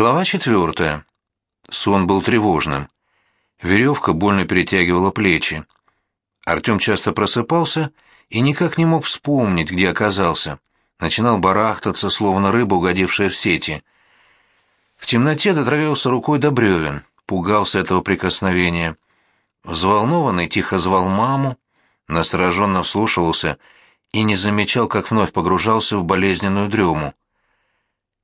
Глава четвертая. Сон был тревожным. Веревка больно перетягивала плечи. Артем часто просыпался и никак не мог вспомнить, где оказался. Начинал барахтаться, словно рыба, угодившая в сети. В темноте дотравился рукой до бревен, пугался этого прикосновения. Взволнованный тихо звал маму, настороженно вслушивался и не замечал, как вновь погружался в болезненную дрему.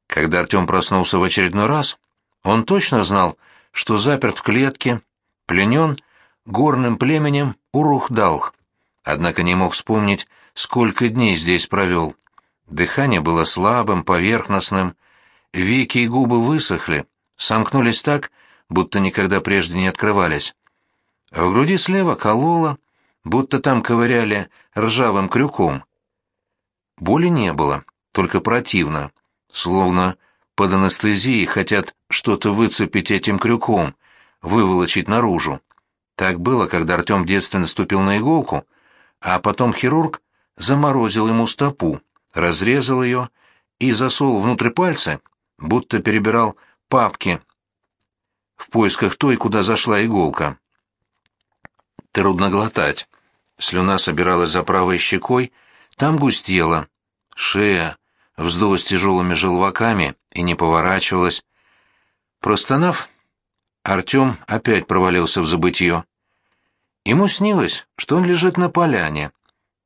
Когда Артем проснулся в очередной раз, он точно знал, что заперт в клетке, пленен горным племенем Урухдалх, однако не мог вспомнить, сколько дней здесь провел. Дыхание было слабым, поверхностным, веки и губы высохли, сомкнулись так, будто никогда прежде не открывались. В груди слева кололо, будто там ковыряли ржавым крюком. Боли не было, только противно словно под анестезией хотят что-то выцепить этим крюком, выволочить наружу. Так было, когда Артем в детстве наступил на иголку, а потом хирург заморозил ему стопу, разрезал ее и засунул внутрь пальцы, будто перебирал папки в поисках той, куда зашла иголка. Трудно глотать. Слюна собиралась за правой щекой, там густела. Шея, вздулась тяжелыми желваками и не поворачивалась. Простонав, Артем опять провалился в забытье. Ему снилось, что он лежит на поляне,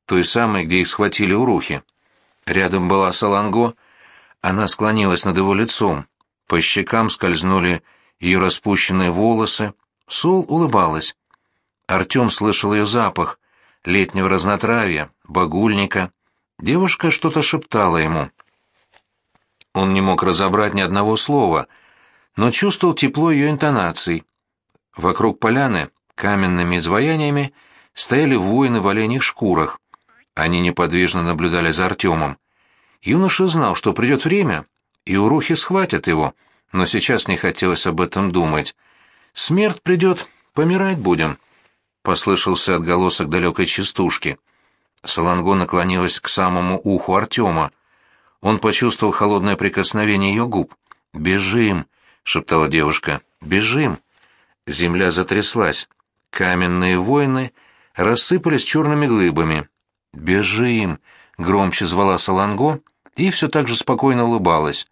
той самой, где их схватили урухи. Рядом была Саланго, она склонилась над его лицом, по щекам скользнули ее распущенные волосы, Сол улыбалась. Артем слышал ее запах, летнего разнотравья, багульника. Девушка что-то шептала ему. Он не мог разобрать ни одного слова, но чувствовал тепло ее интонаций. Вокруг поляны каменными изваяниями стояли воины в оленьих шкурах. Они неподвижно наблюдали за Артемом. Юноша знал, что придет время, и урухи схватят его, но сейчас не хотелось об этом думать. «Смерть придет, помирать будем», — послышался отголосок далекой частушки. Саланго наклонилась к самому уху Артема. Он почувствовал холодное прикосновение ее губ. «Бежим!» — шептала девушка. «Бежим!» Земля затряслась. Каменные воины рассыпались черными глыбами. «Бежим!» — громче звала Саланго и все так же спокойно улыбалась.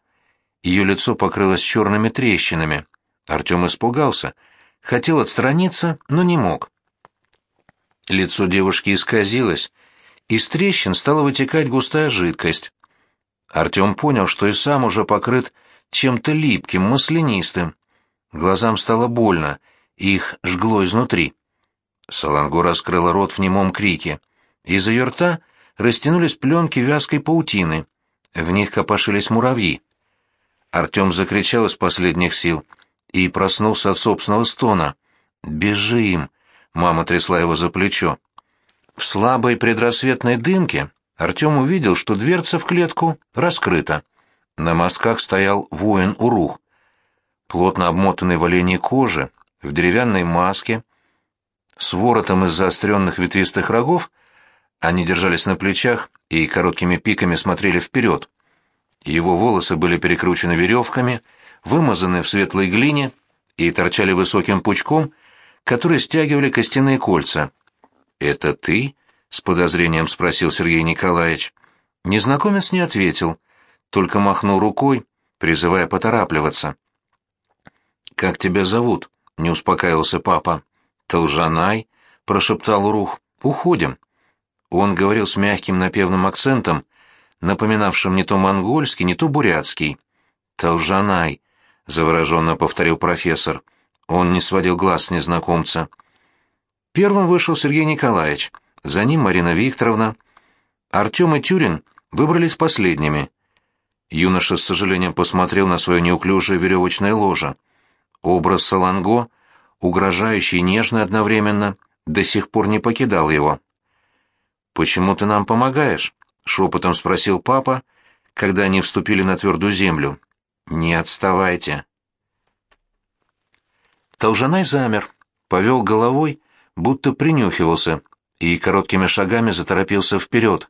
Ее лицо покрылось черными трещинами. Артем испугался. Хотел отстраниться, но не мог. Лицо девушки исказилось. Из трещин стала вытекать густая жидкость. Артем понял, что и сам уже покрыт чем-то липким, маслянистым. Глазам стало больно, их жгло изнутри. Саланго раскрыла рот в немом крике. Из ее рта растянулись пленки вязкой паутины. В них копошились муравьи. Артем закричал из последних сил и проснулся от собственного стона. «Бежим!» — мама трясла его за плечо. В слабой предрассветной дымке Артем увидел, что дверца в клетку раскрыта. На мостках стоял воин-урух. Плотно обмотанный в оленей коже, в деревянной маске, с воротом из заостренных ветвистых рогов, они держались на плечах и короткими пиками смотрели вперед. Его волосы были перекручены веревками, вымазаны в светлой глине и торчали высоким пучком, которые стягивали костяные кольца. «Это ты?» — с подозрением спросил Сергей Николаевич. Незнакомец не ответил, только махнул рукой, призывая поторапливаться. «Как тебя зовут?» — не успокаивался папа. «Толжанай», — прошептал Урух. «Уходим». Он говорил с мягким напевным акцентом, напоминавшим не то монгольский, не то бурятский. «Толжанай», — завороженно повторил профессор. Он не сводил глаз с незнакомца. Первым вышел Сергей Николаевич — за ним Марина Викторовна. Артем и Тюрин выбрались последними. Юноша с сожалением посмотрел на свое неуклюжее веревочное ложе. Образ Саланго, угрожающий и нежный одновременно, до сих пор не покидал его. «Почему ты нам помогаешь?» — шепотом спросил папа, когда они вступили на твердую землю. «Не отставайте». Толжанай замер, повел головой, будто принюхивался, и короткими шагами заторопился вперед.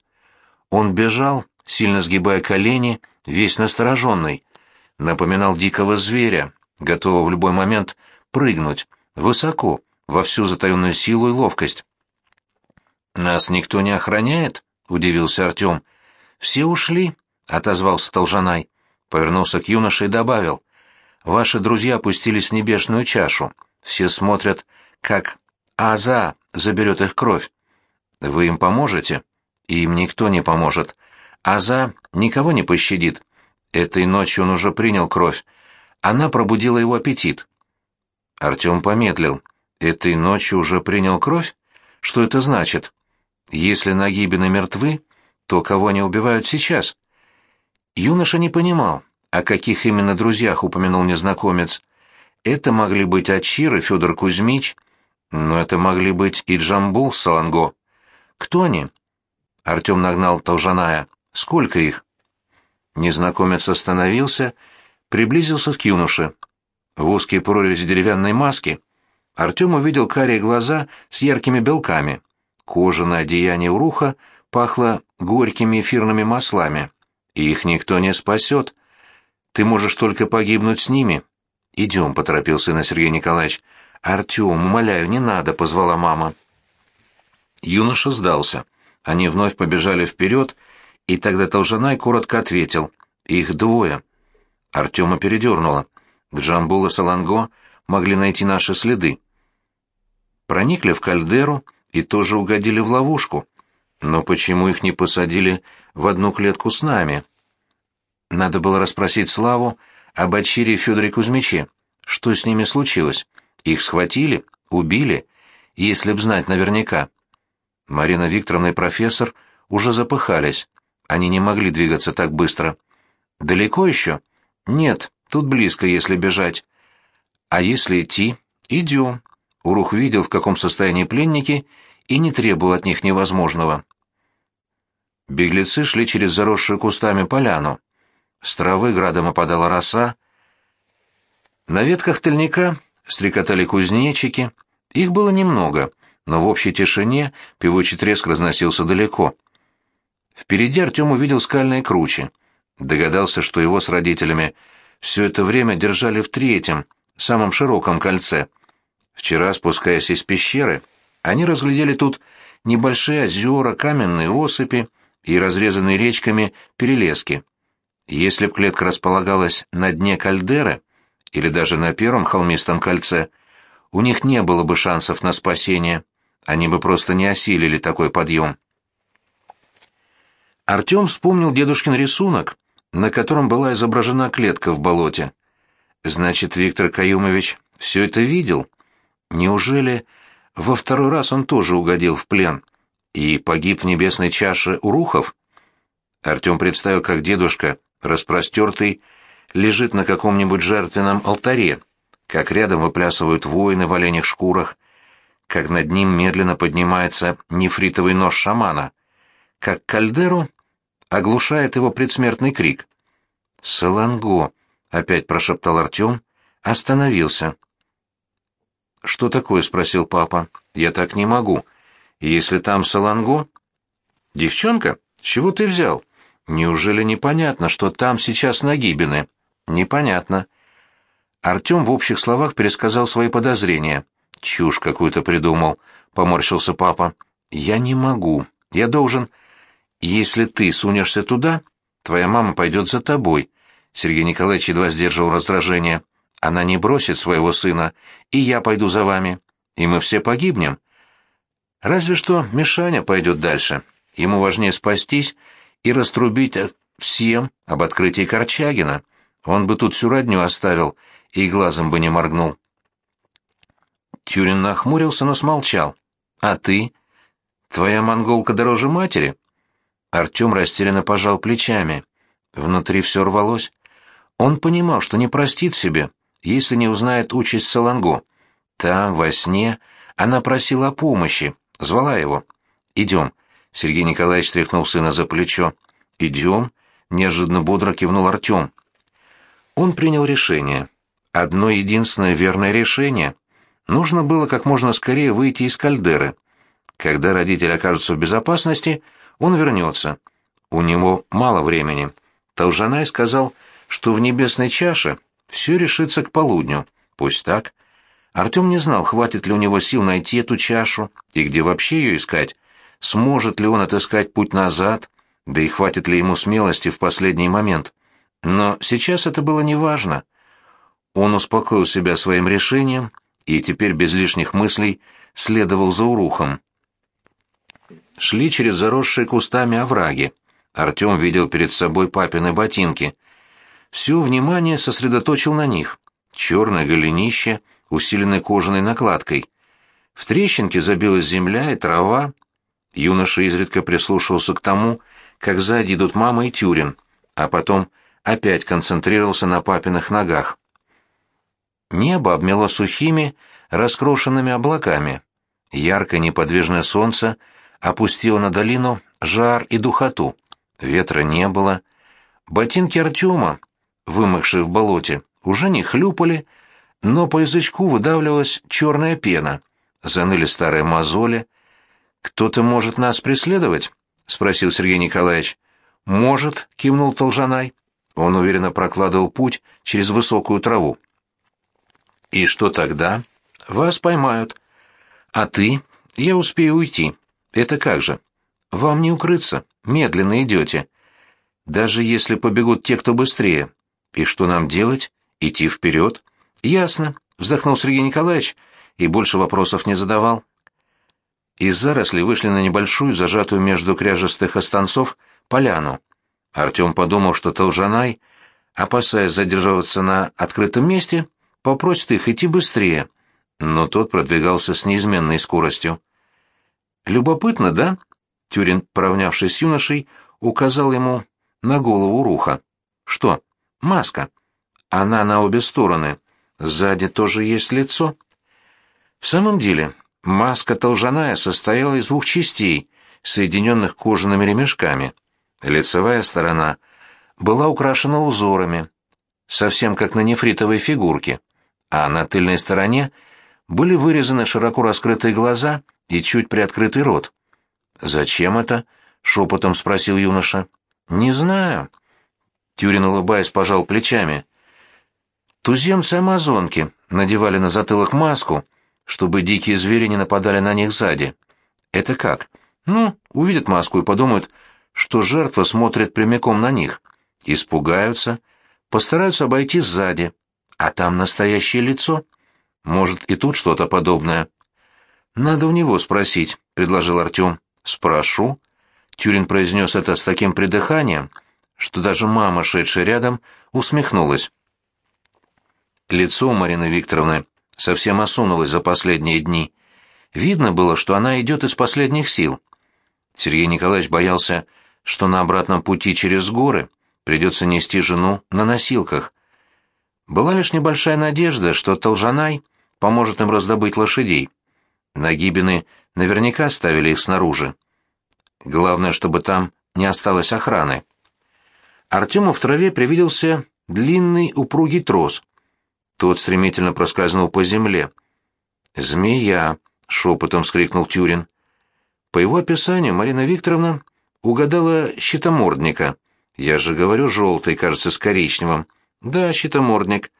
Он бежал, сильно сгибая колени, весь настороженный. напоминал дикого зверя, готового в любой момент прыгнуть, высоко, во всю затаенную силу и ловкость. «Нас никто не охраняет?» — удивился Артем. «Все ушли», — отозвался Толжанай. Повернулся к юноше и добавил. «Ваши друзья опустились в небесную чашу. Все смотрят, как Аза заберет их кровь. Вы им поможете?» «Им никто не поможет. Аза никого не пощадит. Этой ночью он уже принял кровь. Она пробудила его аппетит». Артем помедлил. «Этой ночью уже принял кровь? Что это значит? Если Нагибины мертвы, то кого они убивают сейчас?» Юноша не понимал, о каких именно друзьях упомянул незнакомец. Это могли быть Ачир и Федор Кузьмич, но это могли быть и Джамбул с Саланго. Кто они? Артем нагнал Толжаная. Сколько их? Незнакомец остановился, приблизился к юноше. В узкие прорези деревянной маски Артем увидел карие глаза с яркими белками. Кожаное одеяние уруха пахло горькими эфирными маслами. Их никто не спасет. Ты можешь только погибнуть с ними. Идем, — поторопил сына Сергей Николаевич. Артем, умоляю, не надо, — позвала мама. Юноша сдался. Они вновь побежали вперед, и тогда Толжанай коротко ответил. Их двое. Артема передернуло. Джамбул и Саланго могли найти наши следы. Проникли в кальдеру и тоже угодили в ловушку. Но почему их не посадили в одну клетку с нами? Надо было расспросить Славу об Ачире и Федоре Кузьмиче. Что с ними случилось? Их схватили? Убили? Если б знать наверняка. Марина Викторовна и профессор уже запыхались. Они не могли двигаться так быстро. «Далеко еще?» «Нет, тут близко, если бежать». «А если идти?» «Идем». Урух видел, в каком состоянии пленники, и не требовал от них невозможного. Беглецы шли через заросшую кустами поляну. С травы градом опадала роса. На ветках тыльника стрекотали кузнечики. Их было немного, но в общей тишине певучий треск разносился далеко. Впереди Артем увидел скальные кручи. Догадался, что его с родителями все это время держали в третьем, самом широком кольце. Вчера, спускаясь из пещеры, они разглядели тут небольшие озера, каменные осыпи и разрезанные речками перелески. Если б клетка располагалась на дне кальдеры или даже на первом холмистом кольце, у них не было бы шансов на спасение, они бы просто не осилили такой подъем. Артем вспомнил дедушкин рисунок, на котором была изображена клетка в болоте. Значит, Виктор Каюмович все это видел? Неужели во второй раз он тоже угодил в плен и погиб в небесной чаше Урухов? Артем представил, как дедушка распростертый, лежит на каком-нибудь жертвенном алтаре, как рядом выплясывают воины в оленях шкурах, как над ним медленно поднимается нефритовый нож шамана, как кальдеру оглушает его предсмертный крик. «Саланго!» — опять прошептал Артем, остановился. «Что такое?» — спросил папа. «Я так не могу. Если там Саланго...» «Девчонка? С чего ты взял?» Неужели непонятно, что там сейчас Нагибины? Непонятно. Артем в общих словах пересказал свои подозрения. Чушь какую-то придумал, поморщился папа. Я не могу. Я должен... Если ты сунешься туда, твоя мама пойдет за тобой. Сергей Николаевич едва сдерживал раздражение. Она не бросит своего сына, и я пойду за вами. И мы все погибнем. Разве что Мишаня пойдет дальше. Ему важнее спастись, и раструбить всем об открытии Корчагина. Он бы тут всю родню оставил и глазом бы не моргнул. Тюрин нахмурился, но смолчал. «А ты? Твоя монголка дороже матери?» Артем растерянно пожал плечами. Внутри все рвалось. Он понимал, что не простит себе, если не узнает участь Саланго. Там, во сне, она просила о помощи, звала его. «Идем, Сергей Николаевич тряхнул сына за плечо. «Идем», — неожиданно бодро кивнул Артем. Он принял решение. Одно единственное верное решение. Нужно было как можно скорее выйти из кальдеры. Когда родители окажутся в безопасности, он вернется. У него мало времени. Толжанай сказал, что в небесной чаше все решится к полудню. Пусть так. Артем не знал, хватит ли у него сил найти эту чашу и где вообще ее искать, сможет ли он отыскать путь назад, да и хватит ли ему смелости в последний момент. Но сейчас это было неважно. Он успокоил себя своим решением и теперь без лишних мыслей следовал за урухом. Шли через заросшие кустами овраги. Артем видел перед собой папины ботинки. Все внимание сосредоточил на них. Черное голенище, усиленное кожаной накладкой. В трещинке забилась земля и трава. Юноша изредка прислушивался к тому, как сзади идут мама и Тюрин, а потом опять концентрировался на папиных ногах. Небо обмело сухими, раскрошенными облаками. Яркое неподвижное солнце опустило на долину жар и духоту. Ветра не было. Ботинки Артема, вымокшие в болоте, уже не хлюпали, но по язычку выдавливалась черная пена. Заныли старые мозоли. «Кто-то может нас преследовать?» — спросил Сергей Николаевич. «Может», — кивнул Толжанай. Он уверенно прокладывал путь через высокую траву. «И что тогда?» «Вас поймают. А ты? Я успею уйти. Это как же? Вам не укрыться, медленно идете. Даже если побегут те, кто быстрее. И что нам делать? Идти вперед?» «Ясно», — вздохнул Сергей Николаевич и больше вопросов не задавал. Из зарослей вышли на небольшую, зажатую между кряжестых останцов, поляну. Артем подумал, что Толжанай, опасаясь задерживаться на открытом месте, попросит их идти быстрее, но тот продвигался с неизменной скоростью. «Любопытно, да?» — Тюрин, поравнявшись с юношей, указал ему на голову руха. «Что? Маска. Она на обе стороны. Сзади тоже есть лицо». В самом деле, Маска толжаная состояла из двух частей, соединенных кожаными ремешками. Лицевая сторона была украшена узорами, совсем как на нефритовой фигурке, а на тыльной стороне были вырезаны широко раскрытые глаза и чуть приоткрытый рот. «Зачем это?» — шепотом спросил юноша. «Не знаю». Тюрин, улыбаясь, пожал плечами. Туземцы-амазонки надевали на затылок маску — чтобы дикие звери не нападали на них сзади. Это как? Ну, увидят маску и подумают, что жертва смотрит прямиком на них. Испугаются, постараются обойти сзади. А там настоящее лицо. Может, и тут что-то подобное. «Надо у него спросить», — предложил Артем. «Спрошу». Тюрин произнес это с таким придыханием, что даже мама, шедшая рядом, усмехнулась. Лицо Марины Викторовны совсем осунулась за последние дни. Видно было, что она идет из последних сил. Сергей Николаевич боялся, что на обратном пути через горы придется нести жену на носилках. Была лишь небольшая надежда, что Толжанай поможет им раздобыть лошадей. Нагибины наверняка ставили их снаружи. Главное, чтобы там не осталось охраны. Артему в траве привиделся длинный упругий трос. Тот стремительно проскользнул по земле. «Змея!» — шепотом вскрикнул Тюрин. По его описанию Марина Викторовна угадала щитомордника. Я же говорю, желтый, кажется, с коричневым. Да, щитомордник.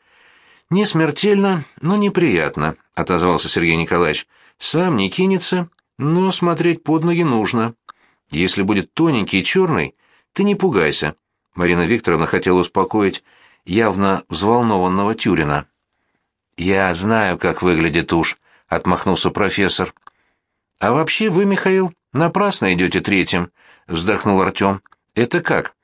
Не смертельно, но неприятно, — отозвался Сергей Николаевич. Сам не кинется, но смотреть под ноги нужно. Если будет тоненький и черный, ты не пугайся. Марина Викторовна хотела успокоить явно взволнованного Тюрина. «Я знаю, как выглядит уж», — отмахнулся профессор. «А вообще вы, Михаил, напрасно идете третьим», — вздохнул Артем. «Это как?»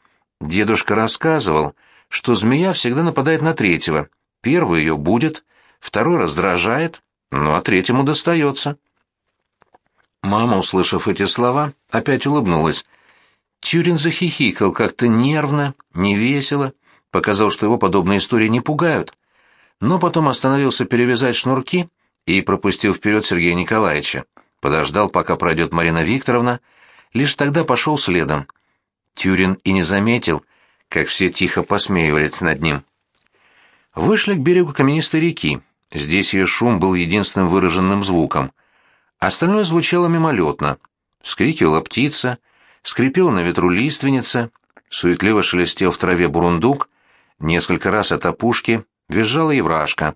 Дедушка рассказывал, что змея всегда нападает на третьего. Первый ее будет, второй раздражает, ну а третьему достается. Мама, услышав эти слова, опять улыбнулась. Тюрин захихикал как-то нервно, невесело, показал, что его подобные истории не пугают но потом остановился перевязать шнурки и пропустил вперед Сергея Николаевича. Подождал, пока пройдет Марина Викторовна, лишь тогда пошел следом. Тюрин и не заметил, как все тихо посмеивались над ним. Вышли к берегу каменистой реки. Здесь ее шум был единственным выраженным звуком. Остальное звучало мимолетно. Скрикивала птица, скрипела на ветру лиственница, суетливо шелестел в траве бурундук, Несколько раз от опушки визжала еврашка.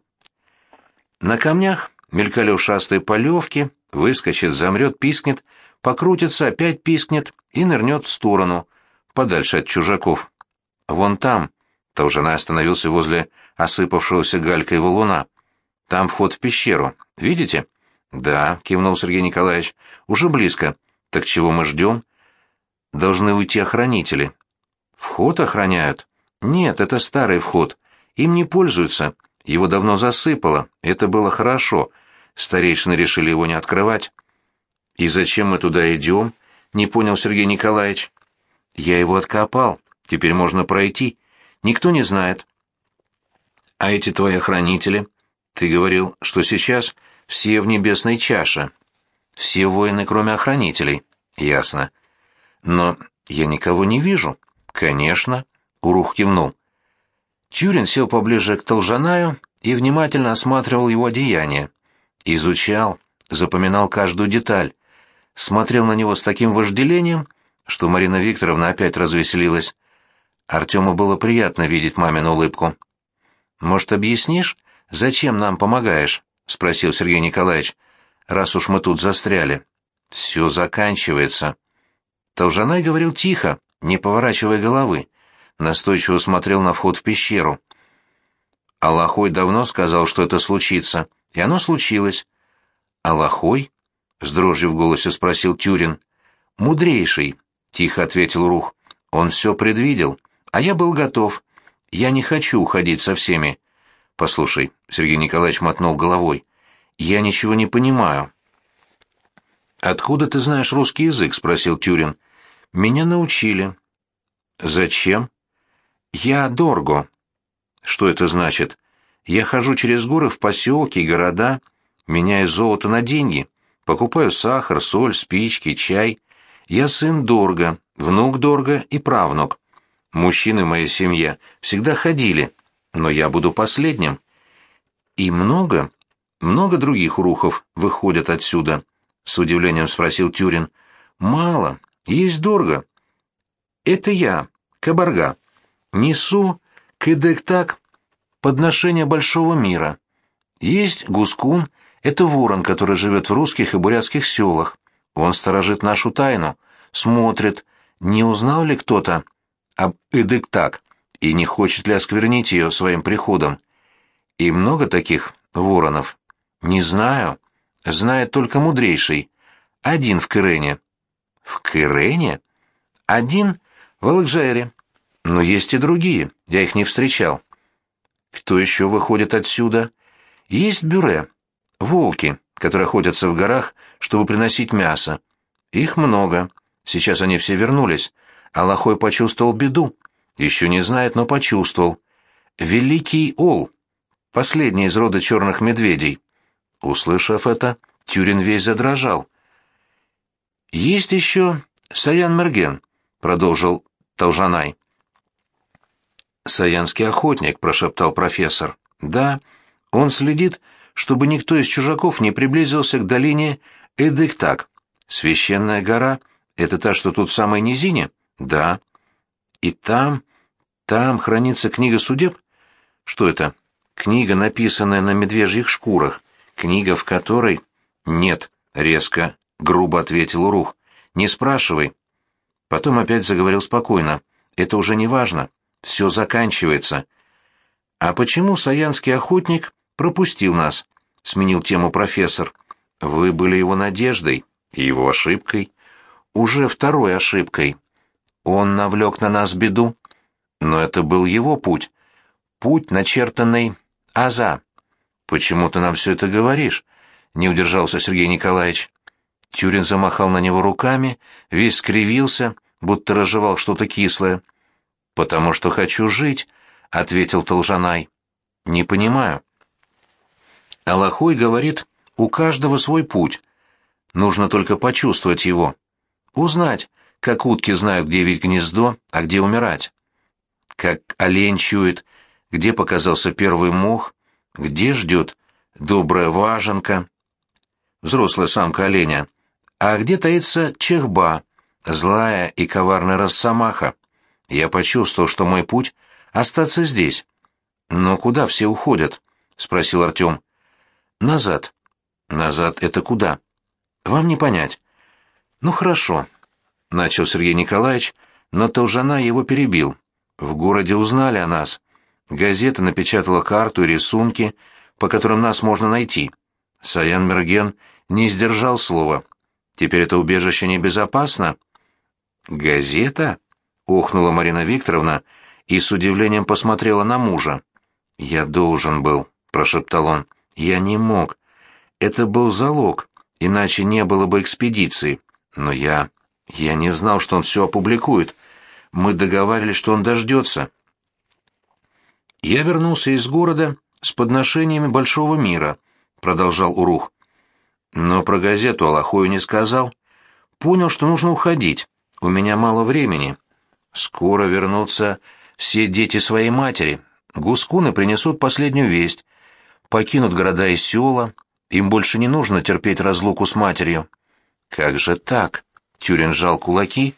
На камнях мелькали ушастые полевки, выскочит, замрет, пискнет, покрутится, опять пискнет и нырнет в сторону, подальше от чужаков. Вон там, Толжина остановился возле осыпавшегося галькой валуна. Там вход в пещеру. Видите? Да, кивнул Сергей Николаевич. Уже близко. Так чего мы ждем? Должны уйти охранители. Вход охраняют? Нет, это старый вход. Им не пользуются. Его давно засыпало. Это было хорошо. Старейшины решили его не открывать. «И зачем мы туда идем?» — не понял Сергей Николаевич. «Я его откопал. Теперь можно пройти. Никто не знает». «А эти твои охранители? Ты говорил, что сейчас все в небесной чаше. Все воины, кроме охранителей. Ясно. Но я никого не вижу». «Конечно», — Урух кивнул. Тюрин сел поближе к Толжанаю и внимательно осматривал его одеяние. Изучал, запоминал каждую деталь смотрел на него с таким вожделением, что Марина Викторовна опять развеселилась. Артему было приятно видеть мамину улыбку. «Может, объяснишь, зачем нам помогаешь?» — спросил Сергей Николаевич. «Раз уж мы тут застряли». «Все заканчивается». Толжанай говорил тихо, не поворачивая головы. Настойчиво смотрел на вход в пещеру. Аллахой давно сказал, что это случится, и оно случилось. Аллахой? — с дрожью в голосе спросил Тюрин. «Мудрейший», — тихо ответил Рух. «Он все предвидел, а я был готов. Я не хочу уходить со всеми». «Послушай», — Сергей Николаевич мотнул головой, — «я ничего не понимаю». «Откуда ты знаешь русский язык?» — спросил Тюрин. «Меня научили». «Зачем?» «Я Дорго». «Что это значит?» «Я хожу через горы в поселки и города, меняя золото на деньги». Покупаю сахар, соль, спички, чай. Я сын Дорга, внук Дорга и правнук. Мужчины моей семье всегда ходили, но я буду последним. И много, много других урухов выходят отсюда, с удивлением спросил Тюрин. Мало, есть Дорга. Это я, Кабарга. Несу кедектак подношение большого мира. Есть Гускун это ворон, который живет в русских и бурятских селах. Он сторожит нашу тайну, смотрит, не узнал ли кто-то об Эдыктак и не хочет ли осквернить ее своим приходом. И много таких воронов? Не знаю. Знает только мудрейший. Один в Кырене. В Кырене? Один в Алыкжайре. Но есть и другие, я их не встречал. Кто еще выходит отсюда? Есть Бюре, Волки, которые охотятся в горах, чтобы приносить мясо. Их много. Сейчас они все вернулись. Аллахой почувствовал беду. Еще не знает, но почувствовал. Великий Ол, последний из рода черных медведей. Услышав это, Тюрин весь задрожал. «Есть еще Саян Мерген», — продолжил Толжанай. «Саянский охотник», — прошептал профессор. «Да, он следит, чтобы никто из чужаков не приблизился к долине Эдыктак. Священная гора — это та, что тут в самой низине? Да. И там, там хранится книга судеб? Что это? Книга, написанная на медвежьих шкурах. Книга, в которой... Нет, резко, грубо ответил Урух. Не спрашивай. Потом опять заговорил спокойно. Это уже не важно. Все заканчивается. А почему саянский охотник пропустил нас?» — сменил тему профессор. «Вы были его надеждой и его ошибкой. Уже второй ошибкой. Он навлек на нас беду. Но это был его путь. Путь, начертанный Аза. Почему ты нам все это говоришь?» — не удержался Сергей Николаевич. Тюрин замахал на него руками, весь скривился, будто разжевал что-то кислое. «Потому что хочу жить», — ответил Толжанай. «Не понимаю». Аллахой говорит, у каждого свой путь. Нужно только почувствовать его. Узнать, как утки знают, где ведь гнездо, а где умирать. Как олень чует, где показался первый мох, где ждет добрая важенка, взрослая самка оленя, а где таится чехба, злая и коварная росомаха. Я почувствовал, что мой путь Остаться здесь. Но куда все уходят? спросил Артем. Назад. Назад это куда? Вам не понять. Ну хорошо, начал Сергей Николаевич, но Толжана его перебил. В городе узнали о нас. Газета напечатала карту и рисунки, по которым нас можно найти. Саян Мерген не сдержал слова. Теперь это убежище небезопасно. Газета? Охнула Марина Викторовна и с удивлением посмотрела на мужа. Я должен был, прошептал он. Я не мог. Это был залог, иначе не было бы экспедиции. Но я... я не знал, что он все опубликует. Мы договаривались, что он дождется. Я вернулся из города с подношениями большого мира, продолжал Урух. Но про газету Аллахою не сказал. Понял, что нужно уходить. У меня мало времени. Скоро вернутся все дети своей матери. Гускуны принесут последнюю весть. Покинут города и села. Им больше не нужно терпеть разлуку с матерью. Как же так? Тюрин сжал кулаки,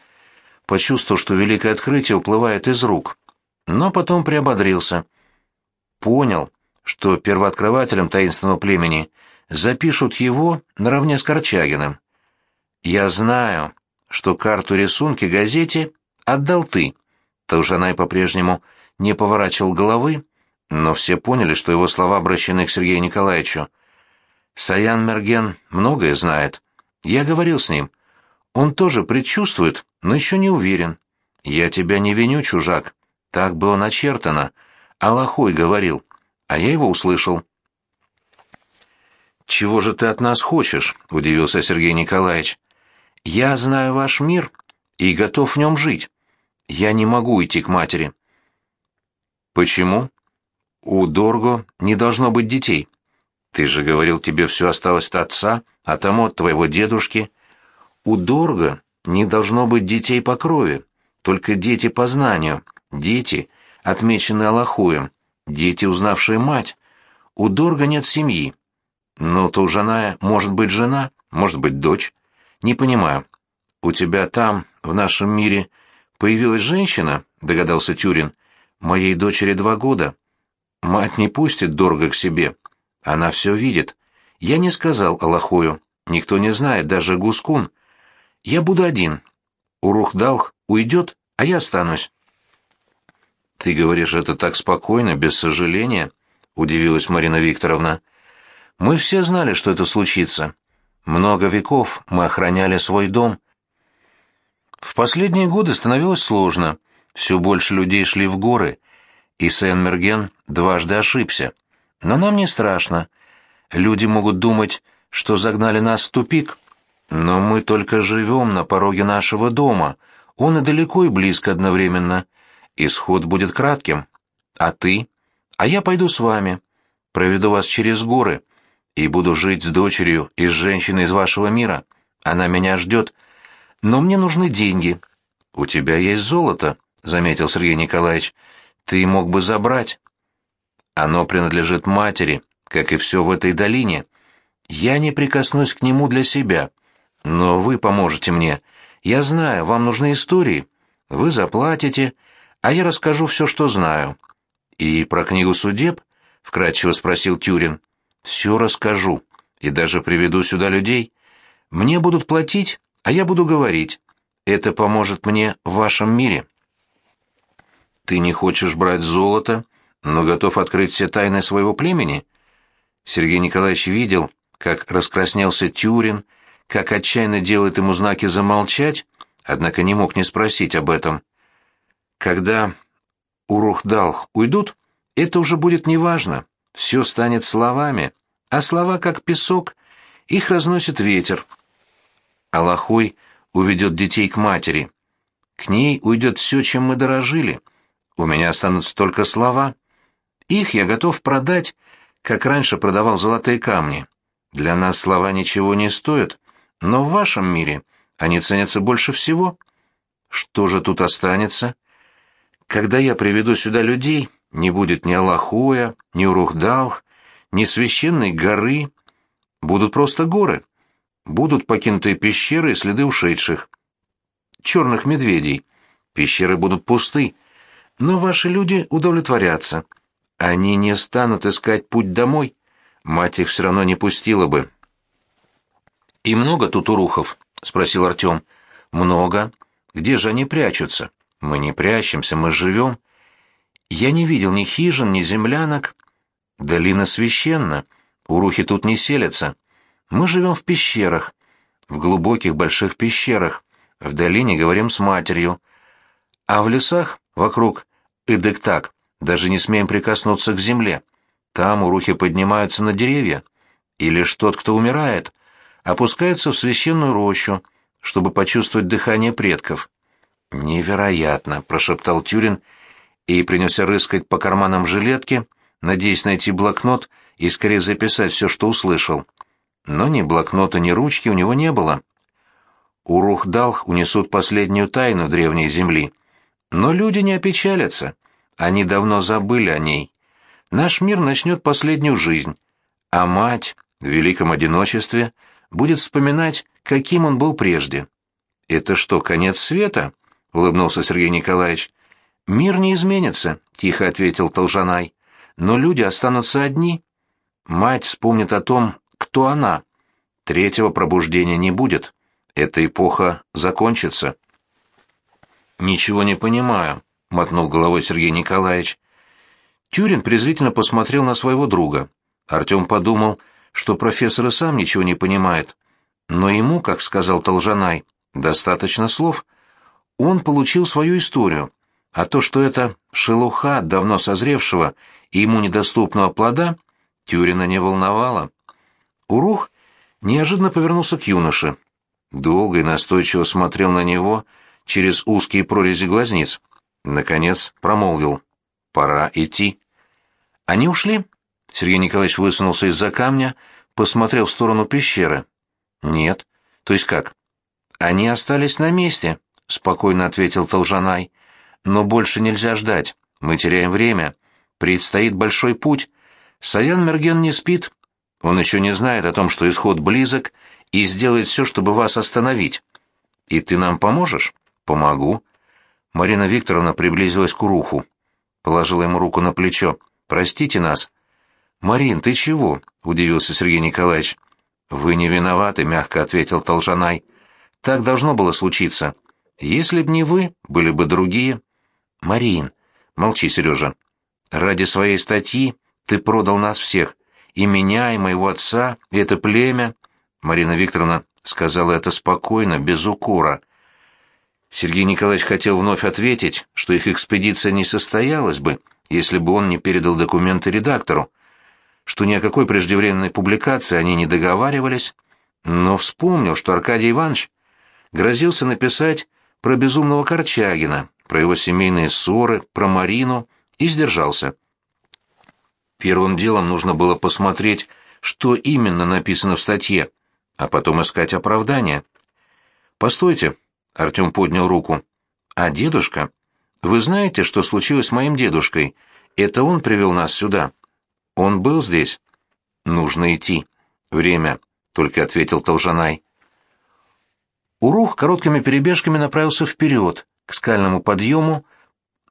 почувствовал, что великое открытие уплывает из рук. Но потом приободрился. Понял, что первооткрывателем таинственного племени запишут его наравне с Корчагиным. Я знаю, что карту рисунки газете отдал ты. Толжанай по-прежнему не поворачивал головы, но все поняли, что его слова обращены к Сергею Николаевичу. Саян Мерген многое знает. Я говорил с ним. Он тоже предчувствует, но еще не уверен. Я тебя не виню, чужак. Так было начертано. Аллахой говорил, а я его услышал. «Чего же ты от нас хочешь?» — удивился Сергей Николаевич. «Я знаю ваш мир и готов в нем жить. Я не могу идти к матери». «Почему?» «У Дорго не должно быть детей. Ты же говорил, тебе все осталось от отца, а тому от твоего дедушки. У Дорго не должно быть детей по крови, только дети по знанию, дети, отмеченные Аллахуем, дети, узнавшие мать. У Дорго нет семьи. Но то жена может быть жена, может быть дочь. Не понимаю. У тебя там, в нашем мире, появилась женщина, догадался Тюрин. Моей дочери два года. Мать не пустит Дорго к себе. Она все видит. Я не сказал Аллахую. Никто не знает, даже Гускун. Я буду один. Урухдалх уйдет, а я останусь. Ты говоришь это так спокойно, без сожаления, удивилась Марина Викторовна. Мы все знали, что это случится. Много веков мы охраняли свой дом. В последние годы становилось сложно. Все больше людей шли в горы, и Сен-Мерген дважды ошибся. Но нам не страшно. Люди могут думать, что загнали нас в тупик. Но мы только живем на пороге нашего дома. Он и далеко, и близко одновременно. Исход будет кратким. А ты? А я пойду с вами. Проведу вас через горы. И буду жить с дочерью и с женщиной из вашего мира. Она меня ждет. Но мне нужны деньги. У тебя есть золото, — заметил Сергей Николаевич. Ты мог бы забрать. Оно принадлежит матери, как и все в этой долине. Я не прикоснусь к нему для себя, но вы поможете мне. Я знаю, вам нужны истории. Вы заплатите, а я расскажу все, что знаю. И про книгу судеб? — вкратчиво спросил Тюрин. Все расскажу, и даже приведу сюда людей. Мне будут платить, а я буду говорить. Это поможет мне в вашем мире. Ты не хочешь брать золото, но готов открыть все тайны своего племени? Сергей Николаевич видел, как раскраснелся Тюрин, как отчаянно делает ему знаки замолчать, однако не мог не спросить об этом. Когда Урухдалх уйдут, это уже будет неважно, все станет словами, а слова, как песок, их разносит ветер. Аллахой уведет детей к матери. К ней уйдет все, чем мы дорожили. У меня останутся только слова. Их я готов продать, как раньше продавал золотые камни. Для нас слова ничего не стоят, но в вашем мире они ценятся больше всего. Что же тут останется? Когда я приведу сюда людей, не будет ни Аллахуя, ни Урухдалх, ни священной горы. Будут просто горы. Будут покинутые пещеры и следы ушедших. Черных медведей. Пещеры будут пусты. Но ваши люди удовлетворятся. Они не станут искать путь домой. Мать их все равно не пустила бы. «И много тут урухов?» — спросил Артем. «Много. Где же они прячутся?» «Мы не прячемся, мы живем». «Я не видел ни хижин, ни землянок. Долина священна. Урухи тут не селятся. Мы живем в пещерах, в глубоких больших пещерах. В долине говорим с матерью. А в лесах вокруг Идыктак даже не смеем прикоснуться к земле. Там урухи поднимаются на деревья. И лишь тот, кто умирает, опускается в священную рощу, чтобы почувствовать дыхание предков. «Невероятно!» — прошептал Тюрин и принялся рыскать по карманам жилетки, надеясь найти блокнот и скорее записать все, что услышал. Но ни блокнота, ни ручки у него не было. Урухдалх унесут последнюю тайну древней земли. Но люди не опечалятся. Они давно забыли о ней. Наш мир начнет последнюю жизнь, а мать в великом одиночестве будет вспоминать, каким он был прежде. «Это что, конец света?» — улыбнулся Сергей Николаевич. «Мир не изменится», — тихо ответил Толжанай. «Но люди останутся одни. Мать вспомнит о том, кто она. Третьего пробуждения не будет. Эта эпоха закончится». «Ничего не понимаю», — мотнул головой Сергей Николаевич. Тюрин презрительно посмотрел на своего друга. Артем подумал, что профессор и сам ничего не понимает. Но ему, как сказал Толжанай, достаточно слов. Он получил свою историю, а то, что это шелуха давно созревшего и ему недоступного плода, Тюрина не волновало. Урух неожиданно повернулся к юноше. Долго и настойчиво смотрел на него через узкие прорези глазниц. Наконец промолвил. «Пора идти». «Они ушли?» Сергей Николаевич высунулся из-за камня, посмотрел в сторону пещеры. «Нет. То есть как?» «Они остались на месте», — спокойно ответил Толжанай. «Но больше нельзя ждать. Мы теряем время. Предстоит большой путь. Саян Мерген не спит. Он еще не знает о том, что исход близок, и сделает все, чтобы вас остановить. И ты нам поможешь?» «Помогу». Марина Викторовна приблизилась к Уруху. Положила ему руку на плечо. «Простите нас». «Марин, ты чего?» — удивился Сергей Николаевич. «Вы не виноваты», — мягко ответил Толжанай. «Так должно было случиться. Если б не вы, были бы другие». «Марин, молчи, Сережа. Ради своей статьи ты продал нас всех. И меня, и моего отца, и это племя». Марина Викторовна сказала это спокойно, без укора. Сергей Николаевич хотел вновь ответить, что их экспедиция не состоялась бы, если бы он не передал документы редактору что ни о какой преждевременной публикации они не договаривались, но вспомнил, что Аркадий Иванович грозился написать про безумного Корчагина, про его семейные ссоры, про Марину, и сдержался. Первым делом нужно было посмотреть, что именно написано в статье, а потом искать оправдание. «Постойте», — Артем поднял руку. «А дедушка? Вы знаете, что случилось с моим дедушкой? Это он привел нас сюда». Он был здесь? Нужно идти. Время, только ответил Толжанай. Урух короткими перебежками направился вперед, к скальному подъему,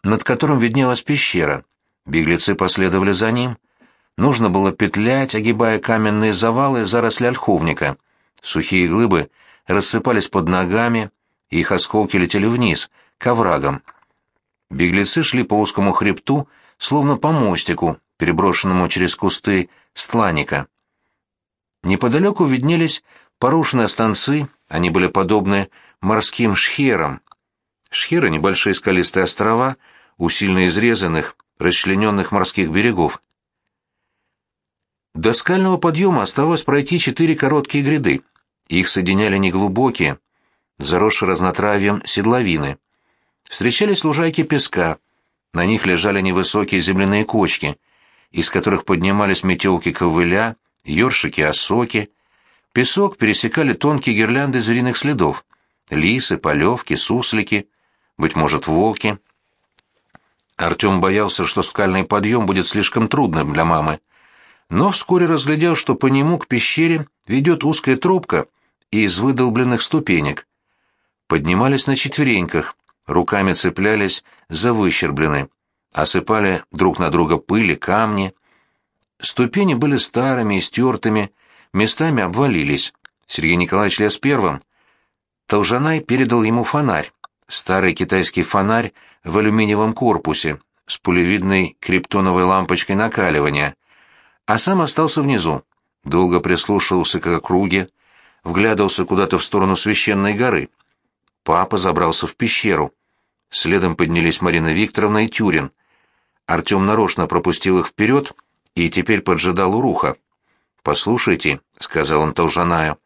над которым виднелась пещера. Беглецы последовали за ним. Нужно было петлять, огибая каменные завалы заросли ольховника. Сухие глыбы рассыпались под ногами, их осколки летели вниз, к оврагам. Беглецы шли по узкому хребту, словно по мостику, переброшенному через кусты стланика. Неподалеку виднелись порушенные станцы, они были подобны морским шхерам. Шхеры — небольшие скалистые острова, усильно изрезанных, расчлененных морских берегов. До скального подъема оставалось пройти четыре короткие гряды. Их соединяли неглубокие, заросшие разнотравьем седловины. Встречались лужайки песка, на них лежали невысокие земляные кочки — из которых поднимались метелки ковыля, ёршики, осоки. Песок пересекали тонкие гирлянды звериных следов. Лисы, полевки, суслики, быть может, волки. Артем боялся, что скальный подъем будет слишком трудным для мамы. Но вскоре разглядел, что по нему к пещере ведет узкая тропка из выдолбленных ступенек. Поднимались на четвереньках, руками цеплялись за выщерблены, осыпали друг на друга пыли, камни. Ступени были старыми и стертыми, местами обвалились. Сергей Николаевич лез первым. Толжанай передал ему фонарь, старый китайский фонарь в алюминиевом корпусе с пулевидной криптоновой лампочкой накаливания, а сам остался внизу, долго прислушивался к округе, вглядывался куда-то в сторону священной горы. Папа забрался в пещеру. Следом поднялись Марина Викторовна и Тюрин. Артем нарочно пропустил их вперед и теперь поджидал у руха. «Послушайте», — сказал он Толжанаю.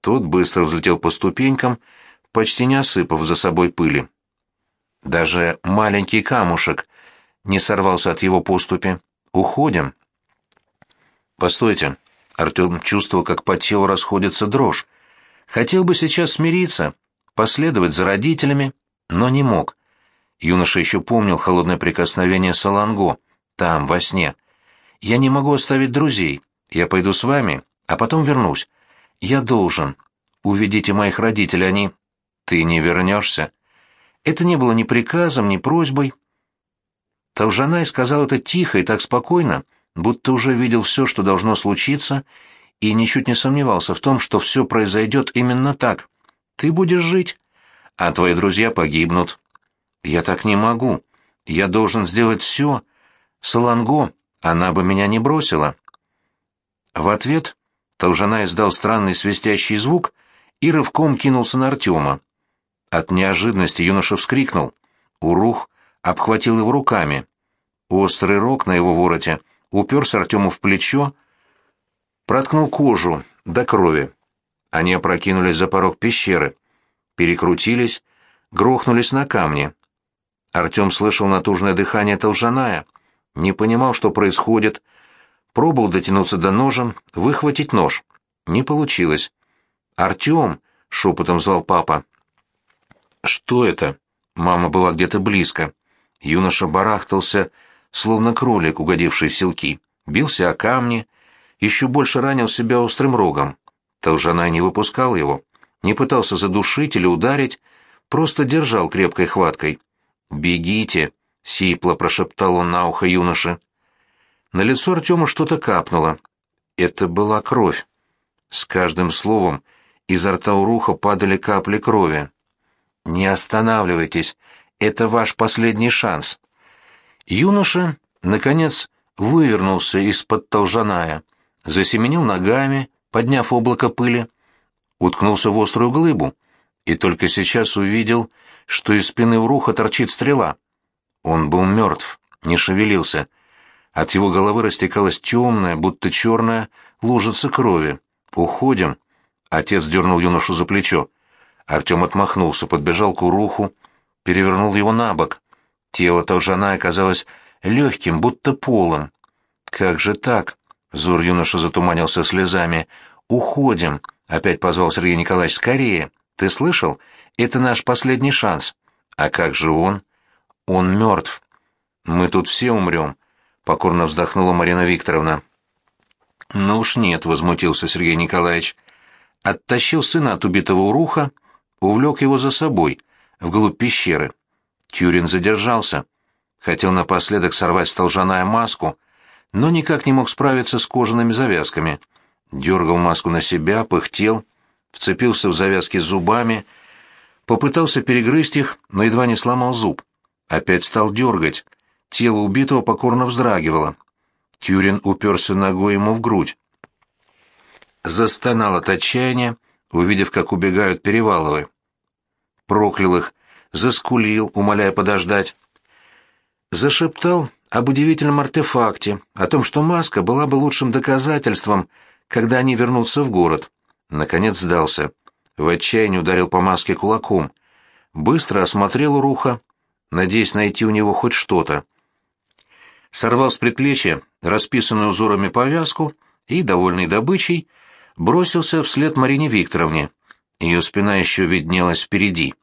Тот быстро взлетел по ступенькам, почти не осыпав за собой пыли. Даже маленький камушек не сорвался от его поступи. «Уходим». «Постойте». Артем чувствовал, как по телу расходится дрожь. Хотел бы сейчас смириться, последовать за родителями, но не мог. Юноша еще помнил холодное прикосновение Саланго, там, во сне. «Я не могу оставить друзей. Я пойду с вами, а потом вернусь. Я должен. Уведите моих родителей, они...» «Ты не вернешься». Это не было ни приказом, ни просьбой. Толжанай сказал это тихо и так спокойно, будто уже видел все, что должно случиться, и ничуть не сомневался в том, что все произойдет именно так. Ты будешь жить, а твои друзья погибнут. Я так не могу. Я должен сделать все. Саланго, она бы меня не бросила. В ответ Толжана издал странный свистящий звук и рывком кинулся на Артема. От неожиданности юноша вскрикнул. Урух обхватил его руками. Острый рог на его вороте уперся Артему в плечо, проткнул кожу до крови. Они опрокинулись за порог пещеры, перекрутились, грохнулись на камни. Артем слышал натужное дыхание Толжаная, не понимал, что происходит, пробовал дотянуться до ножа, выхватить нож. Не получилось. «Артем!» — шепотом звал папа. «Что это?» Мама была где-то близко. Юноша барахтался, словно кролик, угодивший в селки. Бился о камни, еще больше ранил себя острым рогом. Толжанай не выпускал его, не пытался задушить или ударить, просто держал крепкой хваткой. «Бегите!» — сипло прошептал он на ухо юноше. На лицо Артема что-то капнуло. Это была кровь. С каждым словом изо рта Уруха падали капли крови. «Не останавливайтесь, это ваш последний шанс». Юноша, наконец, вывернулся из-под толжаная, засеменил ногами, подняв облако пыли, уткнулся в острую глыбу и только сейчас увидел, что из спины Уруха торчит стрела. Он был мертв, не шевелился. От его головы растекалась темная, будто черная, лужица крови. «Уходим!» Отец дернул юношу за плечо. Артем отмахнулся, подбежал к Уруху, перевернул его на бок. Тело Толжана оказалось легким, будто полым. «Как же так?» — взор юноша затуманился слезами. «Уходим!» — опять позвал Сергей Николаевич. «Скорее! Ты слышал? Это наш последний шанс. А как же он? Он мертв. Мы тут все умрем, — покорно вздохнула Марина Викторовна. Ну уж нет, — возмутился Сергей Николаевич. Оттащил сына от убитого уруха, увлек его за собой, вглубь пещеры. Тюрин задержался. Хотел напоследок сорвать с маску, но никак не мог справиться с кожаными завязками. Дергал маску на себя, пыхтел, вцепился в завязки зубами — Попытался перегрызть их, но едва не сломал зуб. Опять стал дергать. Тело убитого покорно вздрагивало. Тюрин уперся ногой ему в грудь. Застонал от отчаяния, увидев, как убегают Переваловы. Проклял их, заскулил, умоляя подождать. Зашептал об удивительном артефакте, о том, что маска была бы лучшим доказательством, когда они вернутся в город. Наконец сдался в отчаянии ударил по маске кулаком. Быстро осмотрел Руха, надеясь найти у него хоть что-то. Сорвал с предплечья расписанную узорами повязку и, довольный добычей, бросился вслед Марине Викторовне. Ее спина еще виднелась впереди.